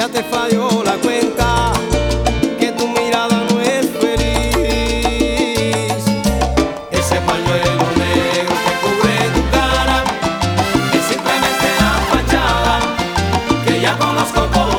ya te falló la cuenta, que tu mirada no es feliz. Ese pañuelo negro que cubre tu cara es simplemente la fachada que ya conozco.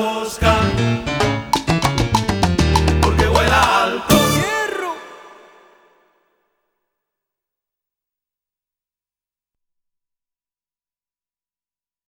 oska